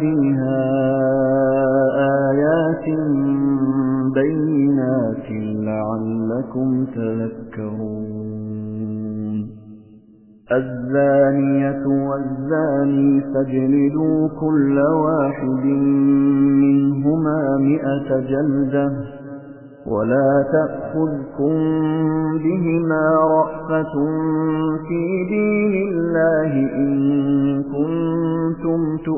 فيها آيات بينات لعلكم تذكرون. الزانية والزاني فاجلدوا كل واحد منهما مئة جلدة ولا تأخذكم بهما رأفة في دين الله إن كنتم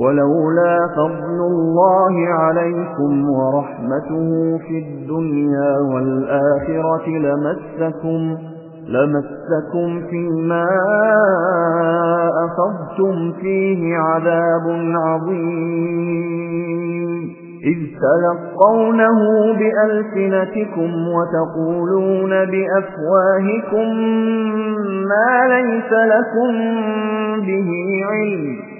ولولا فضل الله عليكم ورحمته في الدنيا والآخرة لمسكم لمسكم فيما أفضتم فيه عذاب عظيم. إذ تلقونه بألسنتكم وتقولون بأفواهكم ما ليس لكم به علم.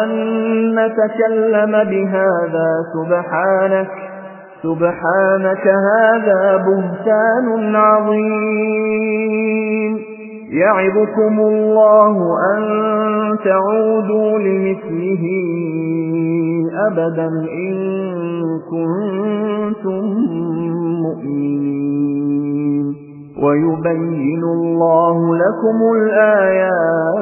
نتكلم بهذا سبحانك سبحانك هذا بهتان عظيم. يعظكم الله أن تعودوا لمثله أبدا إن كنتم مؤمنين. ويبين الله لكم الآيات.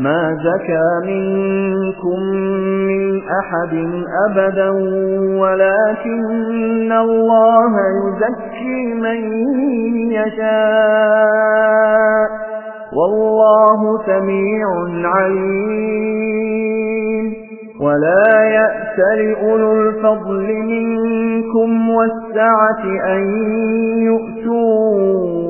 ما زكى منكم من أحد أبدا ولكن الله يزكي من يشاء. والله سميع عليم. ولا يأت لأولو الفضل منكم والسعة أن يؤتوا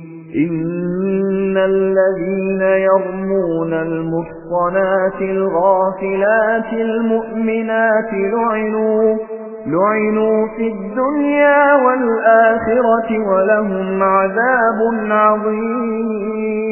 إن الذين يرمون المحصنات الغافلات المؤمنات لعنوا لعنوا في الدنيا والآخرة ولهم عذاب عظيم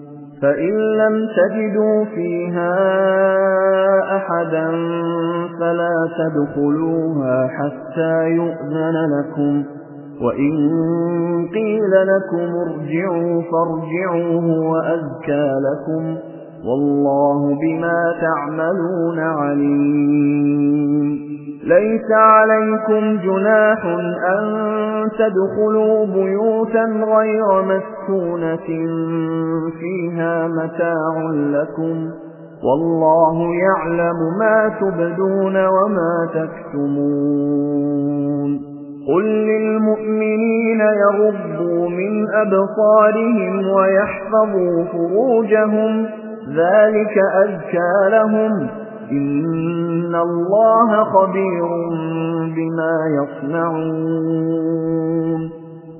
فإن لم تجدوا فيها أحدا فلا تدخلوها حتى يؤذن لكم. وإن قيل لكم ارجعوا فارجعوه وأذكى لكم. والله بما تعملون عليم. ليس عليكم جناح أن تدخلوا بيوتا غير مسكونة فيها متاع لكم والله يعلم ما تبدون وما تكتمون. قل للمؤمنين يغضوا من أبصارهم ويحفظوا فروجهم ذلك أذكى لهم. إن الله خبير بما يصنعون.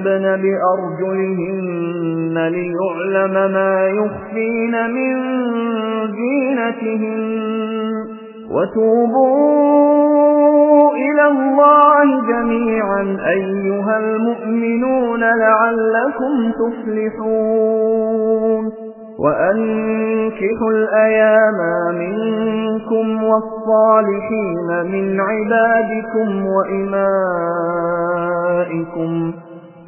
يضربن بأرجلهن ليعلم ما يخفين من زينتهن. وتوبوا إلى الله جميعا أيها المؤمنون لعلكم تفلحون. وأنكحوا الأيام منكم والصالحين من عبادكم وإمائكم.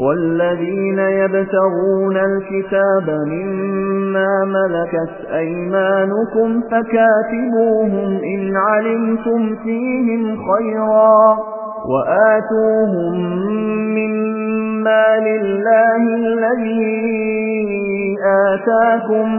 والذين يبتغون الكتاب مما ملكت أيمانكم فكاتبوهم إن علمتم فيهم خيرا وآتوهم مما لله الذي آتاكم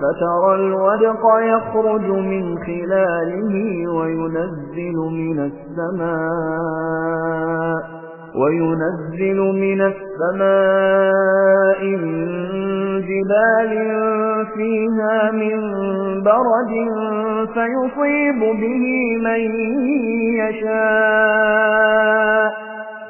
فترى الودق يخرج من خلاله وينزل من السماء وينزل من السماء من جبال فيها من برد فيصيب به من يشاء.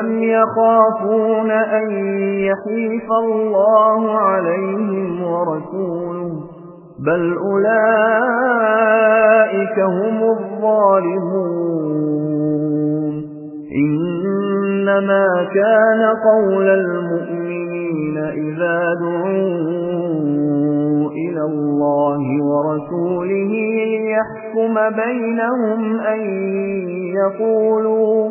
أم يخافون أن يحيف الله عليهم ورسوله بل أولئك هم الظالمون إنما كان قول المؤمنين إذا دعوا إلى الله ورسوله ليحكم بينهم أن يقولوا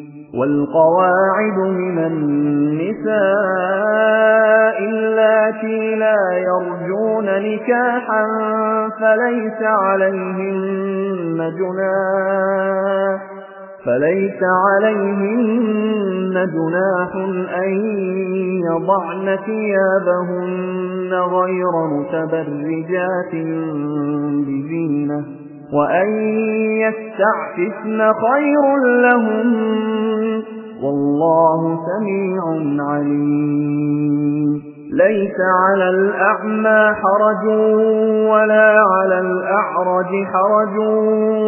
والقواعد من النساء اللاتي لا يرجون نكاحا فليس عليهن جناح فليس عليهن جناح أن يضعن ثيابهن غير متبرجات بزينة. وأن يستعففن خير لهم والله سميع عليم ليس على الأعمى حرج ولا على الأعرج حرج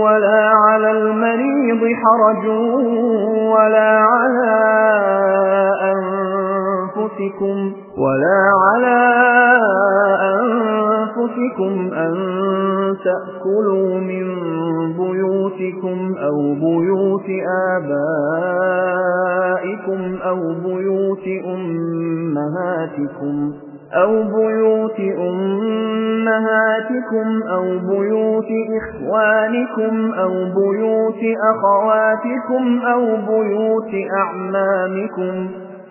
ولا على المريض حرج ولا على أنفسكم ولا على أنفسكم أن تأكلوا من بيوتكم أو بيوت آبائكم أو بيوت أمهاتكم أو بيوت أمهاتكم أو بيوت إخوانكم أو بيوت أخواتكم أو بيوت أعمامكم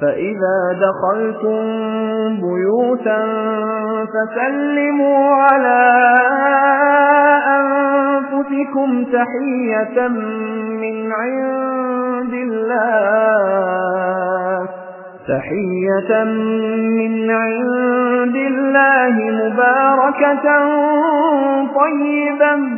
فإذا دخلتم بيوتا فسلموا على أنفسكم تحية من عند الله تحية من عند الله مباركة طيبا